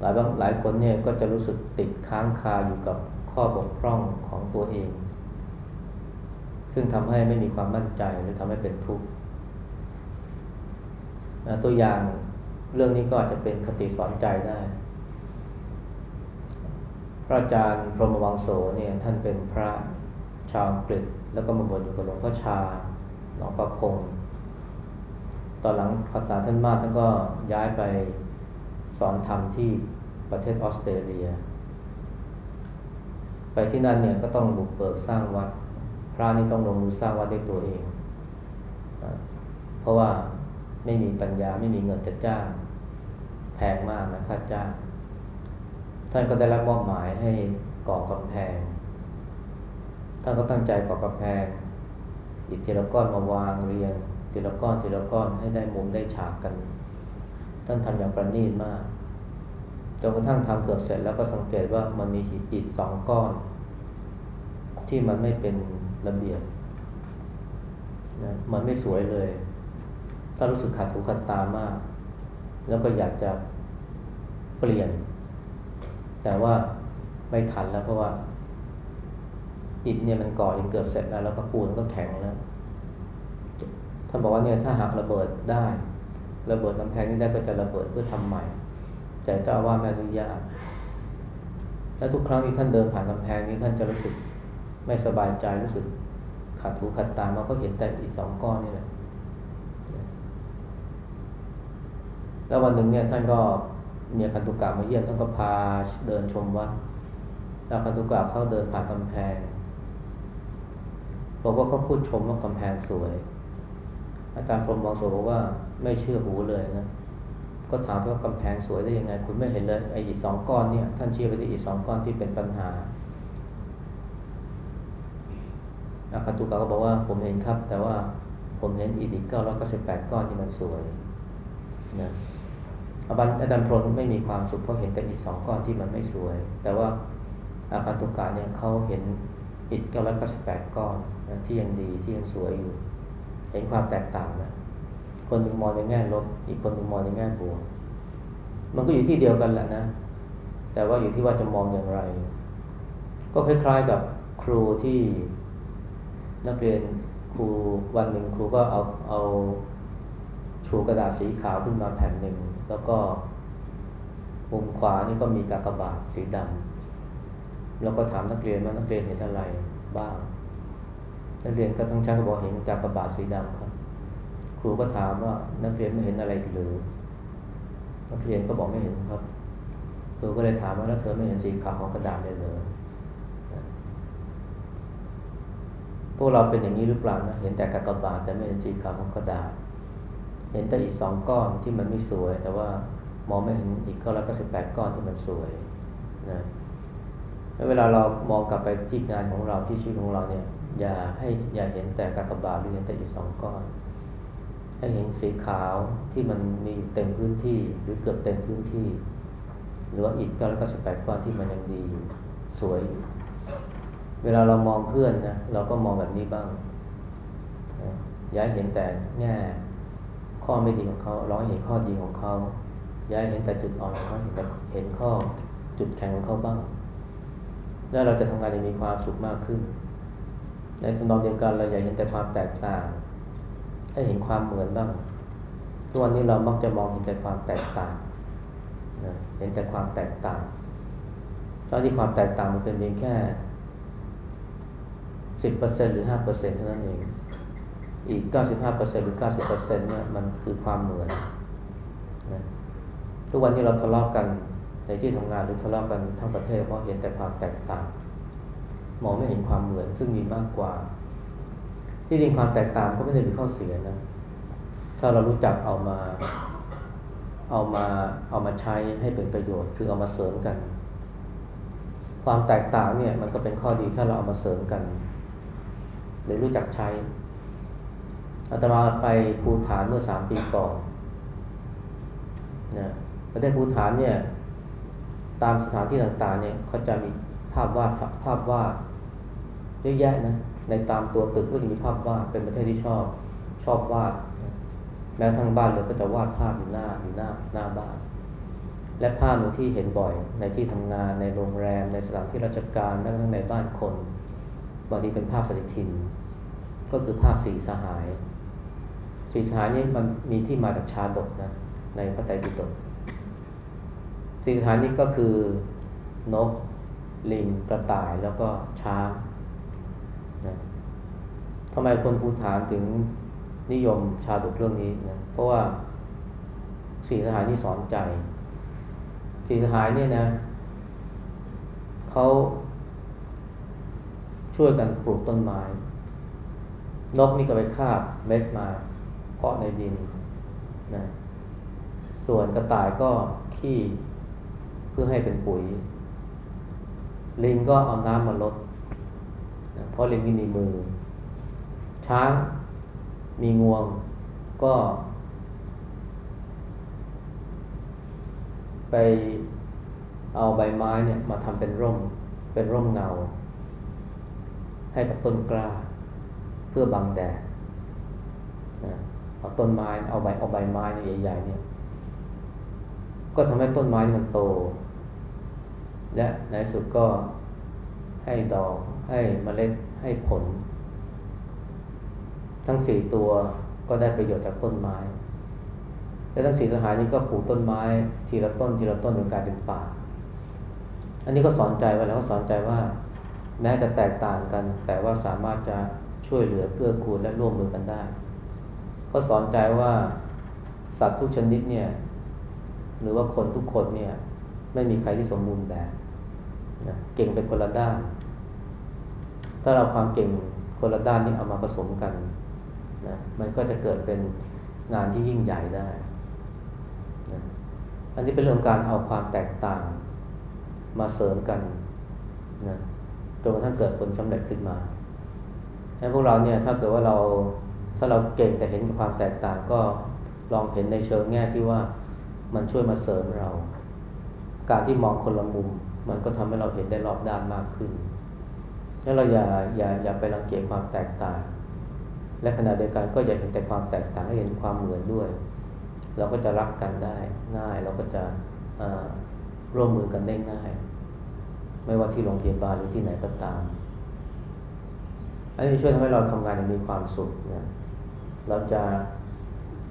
หลายบางหลายคนเนี่ยก็จะรู้สึกติดค้างคาอยู่กับข้อบกพร่องของตัวเอง ซึ่งทำให้ไม่มีความมั่นใจหรือทำให้เป็นทุกข์ ตัวอย่างเรื่องนี้ก็อาจจะเป็นคติสอนใจได้ พระอาจารย์พรหมวังโสเนี่ยท่านเป็นพระชาวอังกฤษ แล้วก็มาบวชอยู่กับหลวงพ่อชาหนองประพงตอนหลังภาษาท่านมากท่านก็ย้ายไปสอนธรรมที่ประเทศออสเตรเลีย ไปที่นั่นเนี่ยก็ต้องบุกเบิกสร้างวัด พระนี่ต้องลงมือสร้างวัดด้วยตัวเอง เพราะว่า ไม่มีปัญญาไม่มีเงินจะจ้างแพงมากนะค่าจ้าง ท่านก็ได้รับมอบหมายให้ก่อกำแพง ท่านก็ตั้งใจก่อกำแพงอิฐทีละก้อนมาวางเรียงทีละก้อนทีละก้อนให้ได้มุมได้ฉากกัน ท่านทำอย่างประณีตมากจนกระทั่งทำเกือบเสร็จแล้วก็สังเกตว่ามันมีอิฐสองก้อน ที่มันไม่เป็นระเบียบนะมันไม่สวยเลย ถ้ารู้สึกขัดหูขัดตามาก แล้วก็อยากจะเปลี่ยน แต่ว่าไม่ทันแล้วเพราะว่าอิฐเนี่ยมันก่อจนเกือบเสร็จแล้ว แล้วก็ปูนก็แข็งแล้วท่านบอกว่าเนี่ยถ้าหากระเบิดได้ ระเบิดกำแพงนี้ได้ก็จะระเบิดเพื่อทำใหม่แต่เจ้าว่าไม่อนุญาตและทุกครั้งที่ท่านเดินผ่านกำแพงนี้ท่านจะรู้สึกไม่สบายใจรู้สึกขัดหูขัดตามาก็เห็นแต่อีกสองก้อนนี่แหละ แล้ววันหนึ่งเนี่ยท่านก็มีคันตุกะมาเยี่ยมท่านก็พาเดินชมวัดแล้วคันตุกะเขาเดินผ่านกำแพงบอกว่าเขาพูดชมว่ากำแพงสวย อาจารย์พรหมมองโสบอกว่าไม่เชื่อหูเลยนะ ก็ถามว่ากำแพงสวยได้ยังไง คุณไม่เห็นเลยไอ้อีสองก้อนเนี่ยท่านเชื่อไปที่อีสองก้อนที่เป็นปัญหาอาคาตุกะก็บอกว่าผมเห็นครับ แต่ว่าผมเห็นอีดีเก้าร้อยเก้าสิบแปดก้อนที่มันสวย นะอาจารย์พรหมไม่มีความสุขเพราะเห็นแต่อีกสองก้อนที่มันไม่สวย แต่ว่าอาคารตุกะเนี่ยเขาเห็นอีกเก้าร้อยเก้าสิบแปดก้อนนะที่ยังดีที่ยังสวยอยู่ เห็นความแตกต่างนะคนหนึ่งมองในแง่ลบ อีกคนหนึ่งมองในแง่บวกมันก็อยู่ที่เดียวกันแหละนะ แต่ว่าอยู่ที่ว่าจะมองอย่างไร ก็คล้ายๆกับครูที่นักเรียนครูวันหนึ่งครูก็เอาเอา ชูกระดาษสีขาวขึ้นมาแผ่นหนึ่ง แล้วก็มุมขวานี่ก็มีกากบาทสีดำแล้วก็ถามนักเรียนว่านักเรียนเห็นอะไรบ้าง นักเรียนก็ทั้งชั้นก็บอกเห็นกากบาทสีดำครับ ครูก็ถามว่านักเรียนไม่เห็นอะไรหรือนักเรียนก็บอกไม่เห็นครับครูก็เลยถามว่าแล้วเธอไม่เห็นสีขาวของกระดาษเลยเหรอพวกเราเป็นอย่างนี้หรือเปล่านะเห็นแต่กากบาทแต่ไม่เห็นสีขาวของกระดาษ เห็นแต่อีกสองก้อนที่มันไม่สวย แต่ว่ามองไม่เห็นอีกก้อนละก็สิบแปดก้อนที่มันสวยนะเวลาเรามองกลับไปที่งานของเราที่ชีวิตของเราเนี่ยอย่าให้อย่าเห็นแต่กากบาทหรือเห็นแต่อีกสองก้อน ให้เห็นสีขาวที่มันมีอยู่เต็มพื้นที่หรือเกือบเต็มพื้นที่ หรือว่าอีกก้อนละก็สิบแปดก้อนที่มันยังดีอยู่สวย เวลาเรามองเพื่อนนะเราก็มองแบบนี้บ้างย้ายเห็นแต่แง่ ข้อไม่ดีของเขาเราเห็นข้อดีของเขาย้ายเห็นแต่จุดอ่อนของเขาเห็นแต่เห็นข้อจุดแข็งของเขาบ้าง แล้วเราจะทำงานอย่างมีความสุขมากขึ้น ในทำนองเดียวกันเราอย่าเห็นแต่ความแตกต่าง ให้เห็นความเหมือนบ้าง ทุกวันนี้เรามักจะมองเห็นแต่ความแตกต่างเห็นแต่ความแตกต่างตอนที่ความแตกต่างมันเป็นเพียงแค่สิบเปอร์เซ็นหรือห้าเปอร์เซ็นเท่านั้นเอง อีกเก้าสิบห้าเปอร์เซ็นหรือเก้าสิบเปอร์เซ็นเนี่ยมันคือความเหมือนนะทุกวันนี้เราทะเลาะกันในที่ทำงานหรือทะเลาะกันทั้งประเทศเพราะเห็นแต่ความแตกต่าง มองไม่เห็นความเหมือนซึ่งมีมากกว่า ที่จริงความแตกต่างก็ไม่ได้มีข้อเสียนะ ถ้าเรารู้จักเอามาเอามาเอามาใช้ให้เป็นประโยชน์ คือเอามาเสริมกัน ความแตกต่างเนี่ยมันก็เป็นข้อดีถ้าเราเอามาเสริมกันหรือรู้จักใช้ อาตมาไปภูฐานเมื่อสามปีก่อนนะประเทศภูฐานเนี่ยตามสถานที่ต่างๆเนี่ยเขาจะมีภาพวาดภาพวาดเยอะแยะนะในตามตัวตึกก็จะมีภาพวาดเป็นประเทศที่ชอบชอบวาด แม้ทั้งบ้านเลยก็จะวาดภาพอยู่หน้าอยู่หน้าหน้าบ้าน และภาพหนึ่งที่เห็นบ่อยในที่ทำงานในโรงแรม ในสถานที่ราชการแม้กระทั่งในบ้านคนบางทีเป็นภาพปฏิทิน ก็คือภาพสีสหาย สีสหายนี่มันมีที่มาจากชาดกนะในพระไตรปิฎกสีสหายนี่ก็คือนก ลิงกระต่ายแล้วก็ช้างนะทำไมคนภูฐานถึงนิยมชาดกเรื่องนี้นะเพราะว่าสีสหายนี่สอนใจสีสหายเนี่ยนะเขาช่วยกันปลูกต้นไม้ นกนี่ก็ไปคาบเม็ดมาาะในดินนะส่วนกระต่ายก็ขี้เพื่อให้เป็นปุ๋ย ลิงก็เอาน้ำมาลดนะเพราะลิงมีมือ ช้างมีงวงก็ ไปเอาใบไม้เนี่ยมาทำเป็นร่ม เป็นร่มเงา ให้กับต้นกล้า เพื่อบังแดด เอาต้นไม้เอาใบเอาใบไม้เนี่ยใหญ่ๆเนี่ยก็ทำให้ต้นไม้นี่มันโต และในสุดก็ให้ดอกให้เมล็ดให้ผล ทั้งสี่ตัวก็ได้ประโยชน์จากต้นไม้ และทั้งสี่สหายนี้ก็ปลูกต้นไม้ ทีละต้นทีละต้นจนกลายเป็นป่า อันนี้ก็สอนใจไว้แล้วก็สอนใจว่า แม้จะแตกต่างกัน แต่ว่าสามารถจะช่วยเหลือเกื้อกูลและร่วมมือกันได้ ก็สอนใจว่าสัตว์ทุกชนิดเนี่ย หรือว่าคนทุกคนเนี่ย ไม่มีใครที่สมบูรณ์แบบนะเก่งเป็นคนละด้าน ถ้าเราความเก่งคนละด้านนี้เอามาผสมกันนะมันก็จะเกิดเป็นงานที่ยิ่งใหญ่ได้นะอันนี้เป็นเรื่องการเอาความแตกต่างมาเสริมกันนะจนกระทั่งเกิดผลสำเร็จขึ้นมาให้พวกเราเนี่ยถ้าเกิดว่าเรา ถ้าเราเก่งแต่เห็นความแตกต่างก็ลองเห็นในเชิงแง่ที่ว่ามันช่วยมาเสริมเรา การที่มองคนละมุม มันก็ทำให้เราเห็นได้รอบด้านมากขึ้นแล้วเราอย่าอย่าอย่าไปรังเกียจความแตกต่าง และขณะเดียวกันก็อย่าเห็นแต่ความแตกต่างให้เห็นความเหมือนด้วย เราก็จะรักกันได้ง่าย เราก็จะร่วมมือกันได้ง่าย ไม่ว่าที่โรงพยาบาลหรือที่ไหนก็ตาม อันนี้ช่วยทำให้เราทำงานมีความสุขนะ เราจะ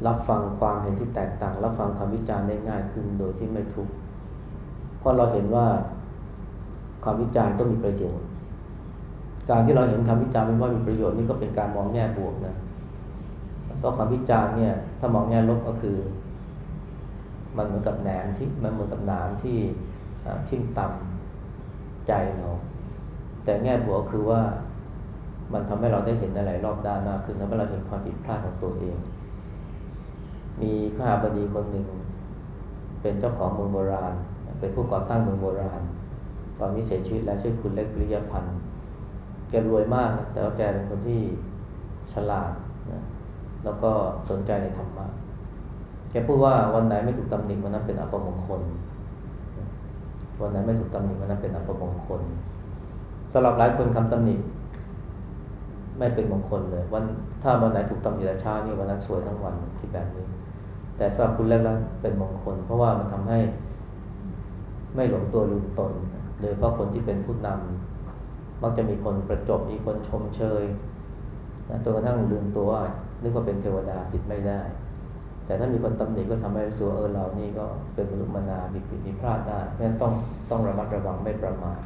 รับฟังความเห็นที่แตกต่าง รับฟังคำวิจารณ์ได้ง่ายขึ้นโดยที่ไม่ทุกข์เพราะเราเห็นว่าความวิจารณ์ก็มีประโยชน์ การที่เราเห็นคำวิจารณ์ไม่ว่ามีประโยชน์นี่ก็เป็นการมองแง่บวกนะเพราะคำวิจารณ์เนี่ยถ้ามองแง่ลบก็คือ มันเหมือนกับแหนมที่มันเหมือนกับหน้ำที่ทิ่มตำใจเราแต่แง่บวกคือว่า มันทำให้เราได้เห็นอะไรรอบด้านมากขึ้นทำให้เราเห็นความผิดพลาดของตัวเอง มีข้าบดีคนหนึ่ง เป็นเจ้าของเมืองโบราณ เป็นผู้ก่อตั้งเมืองโบราณ ตอนนี้เสียชีวิตแล้วชื่อคุณเล็กปริยพันธ์แกรวยมากนะแต่ว่าแกเป็นคนที่ฉลาดนะแล้วก็สนใจในธรรมะแกพูดว่าวันไหนไม่ถูกตำหนิวันนั้นเป็นอัปมงคล วันไหนไม่ถูกตำหนิวันนั้นเป็นอัปมงคลสำหรับหลายคนคำตำหนิ ไม่เป็นมงคลเลย วันถ้าวันไหนถูกตำหนิช้านี่วันนั้นสวยทั้งวันที่แบบนี้ แต่สำหรับคุณแรกแล้วเป็นมงคล เพราะว่ามันทำให้ไม่หลงตัวลืมตนโดยเพราะคนที่เป็นผู้นำมักจะมีคนประจบมีคนชมเชยนะจนกระทั่งลืมตัวนึกว่าเป็นเทวดาผิดไม่ได้ แต่ถ้ามีคนตำหนิก็ทำให้รู้สึกเออเรานี่ก็เป็นมนุษย์มนามีผิดมีพลาดได้เพราะฉะนั้นต้องต้องระมัดระวังไม่ประมาท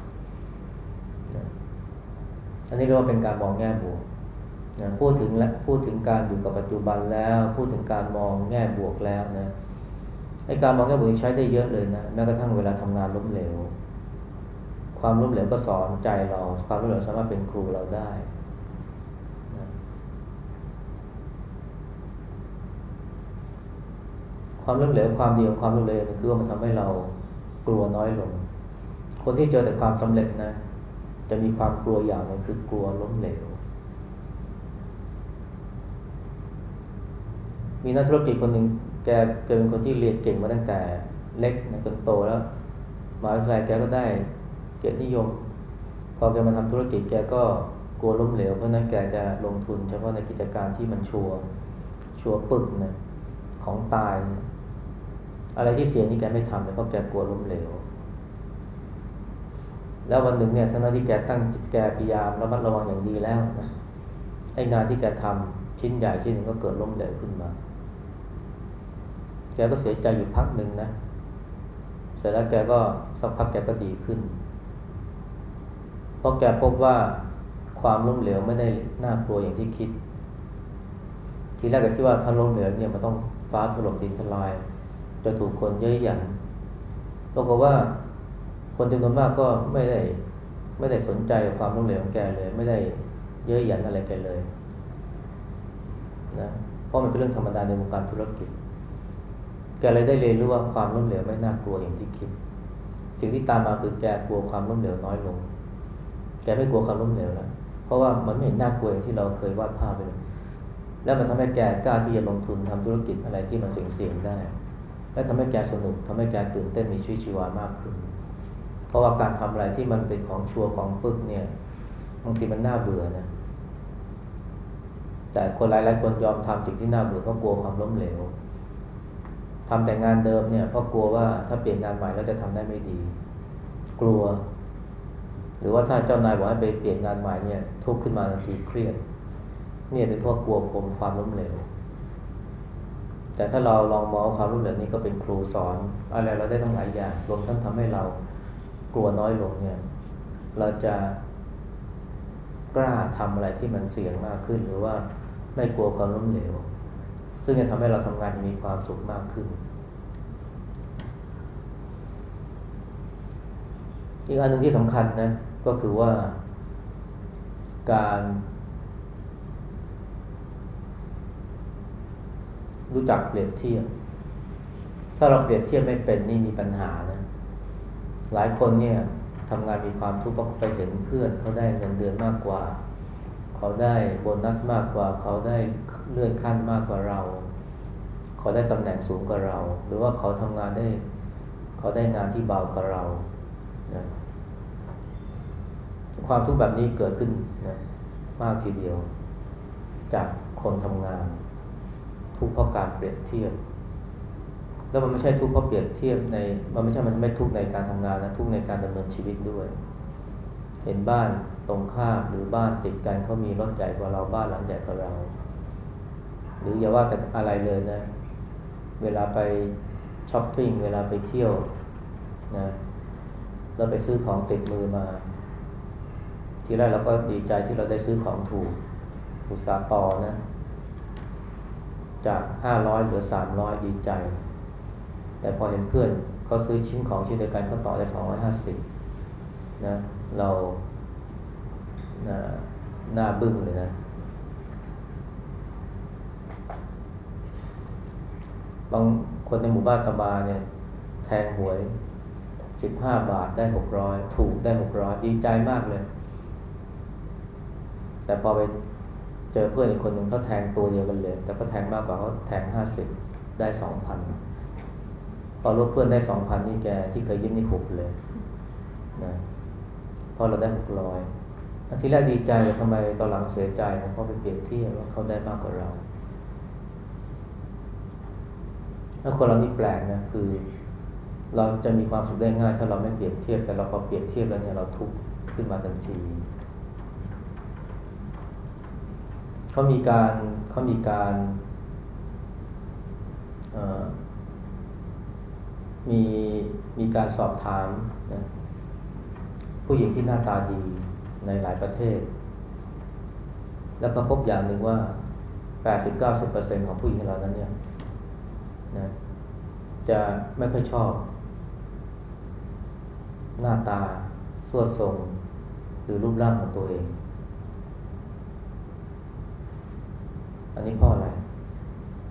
อันนี้เรียกว่าเป็นการมองแง่บวกนะพูดถึงและพูดถึงการอยู่กับปัจจุบันแล้ว พูดถึงการมองแง่บวกแล้วนะไอ้การมองแง่บวกใช้ได้เยอะเลยนะแม้กระทั่งเวลาทำงานล้มเหลว ความล้มเหลวก็สอนใจเรา ความล้มเหลวสามารถเป็นครูเราได้นะความล้มเหลวความดีของความล้มเหลวคือว่ามันทำให้เรากลัวน้อยลง คนที่เจอแต่ความสำเร็จนะ จะมีความกลัวอย่างนึงคือกลัวล้มเหลว มีนักธุรกิจคนหนึ่งแกแกเป็นคนที่เรียนเก่งมาตั้งแต่เล็กนะจนโตแล้วมาวิทยาลัยแกก็ได้เกียรตินิยม พอแกมาทำธุรกิจแกก็กลัวล้มเหลว เพราะนั้นแกจะลงทุนเฉพาะในกิจการที่มันชัวชัวปึกนะของตาย อะไรที่เสี่ยงนี่แกไม่ทำเลยเพราะแกกลัวล้มเหลว แล้ววันหนึ่งเนี่ยทั้งที่แกตั้งแกพยายามระมัดระวังอย่างดีแล้วนะไอ้งานที่แกทำชิ้นใหญ่ชิ้นหนึ่งก็เกิดล้มเหลวขึ้นมา แกก็เสียใจอยู่พักหนึ่งนะ เสร็จแล้วแกก็สักพักแกก็ดีขึ้น เพราะแกพบว่าความล้มเหลวไม่ได้น่ากลัวอย่างที่คิด ทีแรกก็คิดว่าถ้าล้มเหลวเนี่ยมันต้องฟ้าถล่มดินทลาย จะถูกคนเย้ยหยันปรากฏว่า คนจำนวนมากก็ไม่ได้ไม่ได้สนใจความล้มเหลวของแกเลย ไม่ได้เย้ยหยันอะไรแกเลยนะเพราะมันเป็นเรื่องธรรมดาในวงการธุรกิจ แกเลยได้เรียนรู้ว่าความล้มเหลวไม่น่ากลัวอย่างที่คิด สิ่งที่ตามมาคือแกกลัวความล้มเหลวน้อยลง แกไม่กลัวความล้มเหลวแล้วเพราะว่ามันไม่เห็นน่ากลัวอย่างที่เราเคยวาดภาพไปเลยแล้วมันทำให้แกกล้าที่จะลงทุนทำธุรกิจอะไรที่มันเสี่ยงๆได้ และทำให้แกสนุกทำให้แกตื่นเต้นมีชีวิตชีวามากขึ้น เพราะว่าการทำอะไรที่มันเป็นของชัวร์ของปึกเนี่ยบางทีมันน่าเบื่อนะแต่คนหลายหลายคนยอมทำสิ่งที่น่าเบื่อเพราะกลัวความล้มเหลวทำแต่งานเดิมเนี่ยเพราะกลัวว่าถ้าเปลี่ยนงานใหม่แล้วจะทำได้ไม่ดี กลัว หรือว่าถ้าเจ้านายบอกให้ไปเปลี่ยนงานใหม่เนี่ย ทุกขึ้นมาทันทีเครียด เนี่ยเป็นเพราะกลัวคมความล้มเหลวแต่ถ้าเราลองมองความล้มเหลวนี้ก็เป็นครูสอน อะไรเราได้ทั้งหลายอย่างรวมทั้งทำให้เรา ลัวน้อยลงเนี่ยเราจะกล้าทำอะไรที่มันเสี่ยงมากขึ้น หรือว่าไม่กลัวความล้มเหลว ซึ่งจะทำให้เราทำงานมีความสุขมากขึ้น อีกอันหนึ่งที่สำคัญนะก็คือว่าการรู้จักเปรียบเทียบ ถ้าเราเปรียบเทียบไม่เป็นนี่มีปัญหานะ หลายคนเนี่ยทำงานมีความทุกข์เพราะไปเห็นเพื่อนเขาได้เงินเดือนมากกว่า เขาได้โบนัสมากกว่า เขาได้เลื่อนขั้นมากกว่าเรา เขาได้ตำแหน่งสูงกว่าเรา หรือว่าเขาทำงานได้ เขาได้งานที่เบากว่าเรานะความทุกข์แบบนี้เกิดขึ้นนะมากทีเดียว จากคนทำงาน ทุกข์เพราะการเปรียบเทียบ แล้วมันไม่ใช่ทุกข์เพราะเปรียบเทียบใน มันไม่ใช่มันทำให้ทุกข์ในการทำงานนะทุกข์ในการดำเนินชีวิตด้วย เห็นบ้านตรงข้ามหรือบ้านติดกันเขามีรถใหญ่กว่าเราบ้านหลังใหญ่กว่าเรา หรืออย่าว่าแต่อะไรเลยนะ เวลาไปช้อปปิ้งเวลาไปเที่ยวนะแล้วไปซื้อของติดมือมา ทีแรกเราก็ดีใจที่เราได้ซื้อของถูกอุตสาห์ต่อนะ จากห้าร้อยเหลือสามร้อยดีใจ แต่พอเห็นเพื่อนเขาซื้อชิ้นของชิ้นเดียวกันเขาต่อได้สองร้อยห้าสิบนะเราหน้าบึ้งเลยนะบางคนในหมู่บ้านตะบาเนี่ยแทงหวยสิบห้าบาทได้หกร้อยถูกได้หกร้อยดีใจมากเลย แต่พอไปเจอเพื่อนอีกคนหนึ่งเขาแทงตัวเดียวกันเลย แต่เขาแทงมากกว่าเขาแทงห้าสิบได้สอง พอรู้เพื่อนได้สองพันนี่แกที่เคยยิ้มนี่หุบเลยนะพอเราได้หกร้อยทีแรกดีใจแต่ทำไมตอนหลังเสียใจเพราะไปเปรียบเทียบว่าเขาได้มากกว่าเราถ้าคนเรานี่แปลกนะคือ เราจะมีความสุขได้ง่าย ถ้าเราไม่เปรียบเทียบแต่เราพอเปรียบเทียบแล้วเนี่ยเราทุกข์ขึ้นมาทันทีเขามีการเขามีการ มีมีการสอบถามนะผู้หญิงที่หน้าตาดีในหลายประเทศ แล้วก็พบอย่างหนึ่งว่า 80-90%ของผู้หญิงเหล่านั้นเนี่ยนะจะไม่ค่อยชอบ หน้าตาสวดทรง หรือรูปร่างของตัวเอง อันนี้พ่ออะไร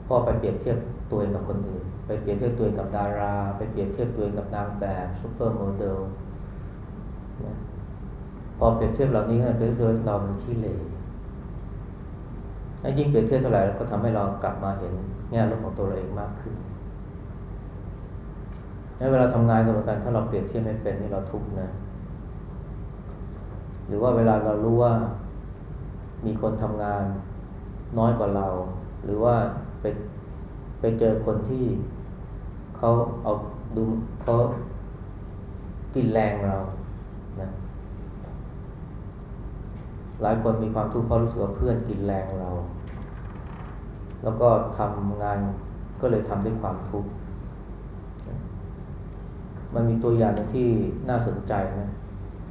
พ่อไปเปรียบเทียบตัวเองกับคนอื่น ไปเปรียบเทียบตัวเองกับดารา ไปเปรียบเทียบตัวเองกับนางแบบซูเปอร์โมเดลนะพอเปรียบเทียบเหล่านี้ก็คือเรามันขี้เหร่ยิ่งเปรียบเทียบเท่าไหร่ก็ทำให้เรากลับมาเห็นแง่ลบของตัวเราเองมากขึ้นเวลาทำงานก็เหมือนกันถ้าเราเปรียบเทียบไม่เป็นนี่เราทุกข์นะ หรือว่าเวลาเรารู้ว่ามีคนทำงานน้อยกว่าเรา หรือว่าไปไปเจอคนที่ เขาเอาดูเขากินแรงเรานะหลายคนมีความทุกข์เพราะรู้สึกว่าเพื่อนกินแรงเรา แล้วก็ทำงานก็เลยทำด้วยความทุกข์มันมีตัวอย่างนึงที่น่าสนใจนะ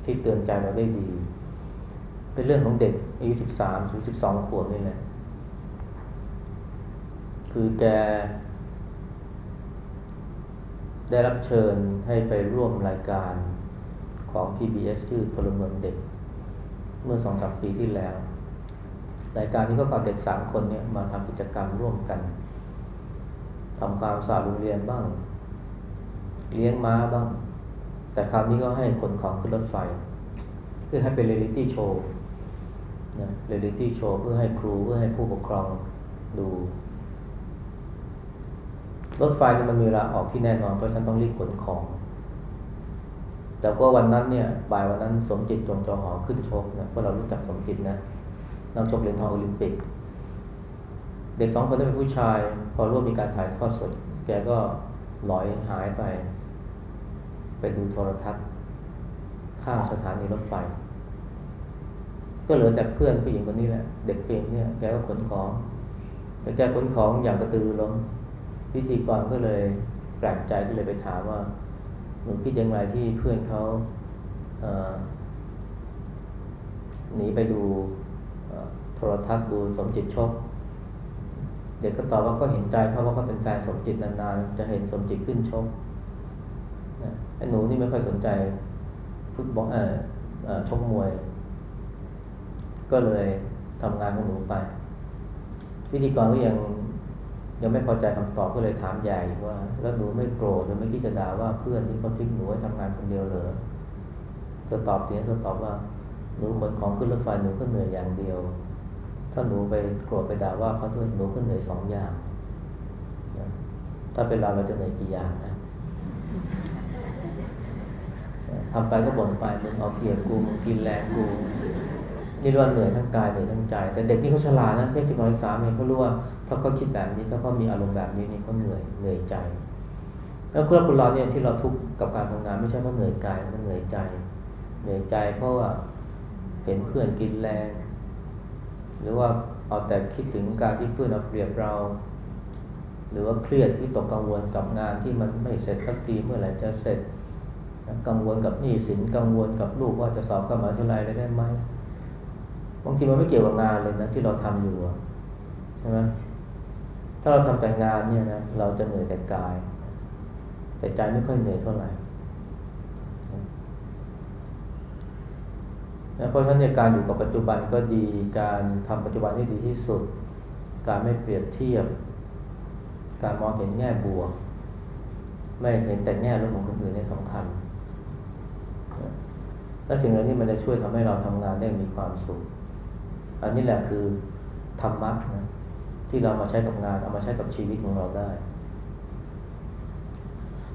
ที่เตือนใจเราได้ดี เป็นเรื่องของเด็กอายุสิบสามถึงสิบสองขวบนี่แหละคือแก ได้รับเชิญให้ไปร่วมรายการของ PBS ชื่อพลเมืองเด็ก เมื่อสองสามปีที่แล้ว รายการนี้ก็ขอเด็กสามคนเนี่ยมาทำกิจกรรมร่วมกันทำความสะอาดโรงเรียนบ้าง เลี้ยงม้าบ้าง แต่คราวนี้ก็ให้คนของขึ้นรถไฟ เพื่อให้เป็นเรียลิตี้โชว์นะเรียลิตี้โชว์เพื่อให้ครูเพื่อให้ผู้ปกครองดู รถไฟนี่มันมีเวลาออกที่แน่นอน เพราะฉันต้องรีบขนของ แต่ก็วันนั้นเนี่ยบ่ายวันนั้นสมจิตจงจอหอขึ้นชกนะพวกเรารู้จักสมจิตนะนักชกเหรียญทองโอลิมปิก เด็กสองคนนั้นเป็นผู้ชาย พอรู้ว่ามีการถ่ายทอดสด แกก็ลอยหายไป ไปดูโทรทัศน์ ข้างสถานีรถไฟ ก็เหลือแต่เพื่อนผู้หญิงคนนี้แหละ เด็กเพียงเนี่ยแกก็ขนของ แต่แกขนของอย่างกระตือรือร้น พิธีกรก็เลยแปลกใจก็เลยไปถามว่าหนูคิดยังไงที่เพื่อนเขาหนีไปดูโทรทัศน์ดูสมจิตชกเด็กก็ตอบว่าก็เห็นใจเขาว่าเขาเป็นแฟนสมจิตนานๆ จะเห็นสมจิตขึ้นชกไอ้หนูนี่ไม่ค่อยสนใจฟุตบอลเออชกมวย ก็เลยทำงานของหนูไป พิธีกรก็ยัง ยังไม่พอใจคำตอบก็เลยถามใหญ่อีกว่า แล้วหนูไม่โกรธหรือไม่คิดจะด่าว่าเพื่อนที่เขาทิ้งหนูไว้ทำงานคนเดียวเหรอเธอตอบเพียงเธอตอบว่าหนูขนของขึ้นรถไฟหนูก็เหนื่อยอย่างเดียว ถ้าหนูไปโกรธไปด่าว่าเขาด้วยหนูก็เหนื่อยสองอย่างนะถ้าเป็นเราเราจะเหนื่อยกี่อย่างนะทำไปก็บ่นไปมึงเอาเปรียบกูมึงกินแรงกู นี่เรียกว่าเหนื่อยทั้งกายเหนื่อยทั้งใจ แต่เด็กนี่เขาฉลาดนะแค่สิบสามเองเขารู้ว่าถ้าเขาคิดแบบนี้ถ้าเขามีอารมณ์แบบนี้นี่เขาเหนื่อยเหนื่อยใจ แล้วคนคนเราเนี่ยที่เราทุกข์กับการทำงานไม่ใช่เพราะเหนื่อยกายมันเหนื่อยใจ เหนื่อยใจเพราะว่าเห็นเพื่อนกินแรง หรือว่าเอาแต่คิดถึงการที่เพื่อนเอาเปรียบเรา หรือว่าเครียดวิตกกังวลกับงานที่มันไม่เสร็จสักทีเมื่อไหร่จะเสร็จกังวลกับหนี้สินกังวลกับลูกว่าจะสอบเข้ามหาวิทยาลัยได้ไหม บางทีมันไม่เกี่ยวกับงานเลยนะที่เราทำอยู่ใช่ไหมถ้าเราทำแต่งานเนี่ยนะเราจะเหนื่อยแต่กาย แต่ใจไม่ค่อยเหนื่อยเท่าไหร่นะเพราะฉะนั้นการอยู่กับปัจจุบันก็ดี การทำปัจจุบันให้ดีที่สุด การไม่เปรียบเทียบ การมองเห็นแง่บวก ไม่เห็นแต่แง่ลบของคนอื่นในสำคัญ และสิ่งเหล่านี้มันจะช่วยทำให้เราทำงานได้มีความสุข อันนี้แหละคือธรรมะนะที่เรามาใช้กับงาน เอามาใช้กับชีวิตของเราได้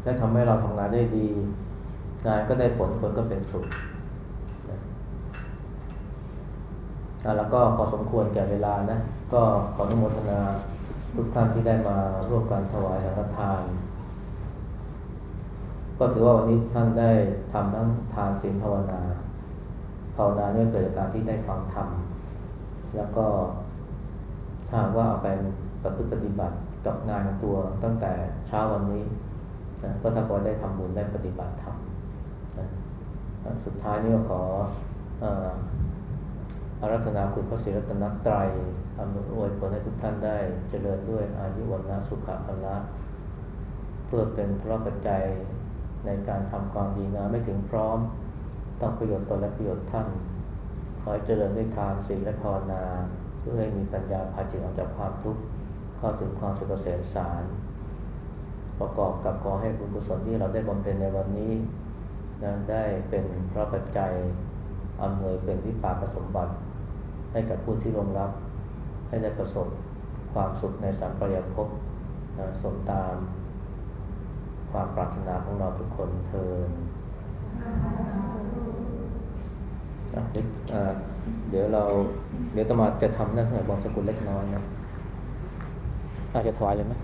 และทำให้เราทำงานได้ดี งานก็ได้ผลคนก็เป็นสุขแล้วก็พอสมควรแก่เวลานะ ก็ขออนุโมทนาทุกท่านที่ได้มาร่วมกันถวายสังฆทาน ก็ถือว่าวันนี้ท่านได้ทำทั้งทานศีลภาวนา ภาวนาเนี่ยเกิดจากการที่ได้ฟังธรรม แล้วก็ถ้าว่าเอาไปประพฤติปฏิบัติกับงานของตัวตั้งแต่เช้าวันนี้นะก็ถ้าพอได้ทำบุญได้ปฏิบัติธรรมนะสุดท้ายนี่ก็ขอเอ่ออารัธนาคุณพระศรีรัตนตรัยอำนวยอวยผลให้ทุกท่านได้เจริญด้วยอายุวันนะสุขะพละเพื่อเป็นพระปัจจัยในการทำความดีงามไม่ถึงพร้อมต้องประโยชน์ตนและประโยชน์ท่าน ขอให้เจริญด้วยทานศีลและภาวนา เพื่อให้มีปัญญาพาจิตออกจากความทุกข์เข้าถึงความสุขเกษมสาร ประกอบกับขอให้บุญกุศลที่เราได้บำเพ็ญในวันนี้นะได้เป็นพระปัจจัยอำนวยเป็นวิปากสมบัติ ให้กับผู้ที่ลงรับให้ได้ประสบความสุขในสัมปรายภพนะสมตามความปรารถนาของเราทุกคนเทอ เดี๋ยวเราเดี๋ยวตมาจะทำหน้าที่บางสกุลเล็กน้อยนะอาจจะถวายเลยไหม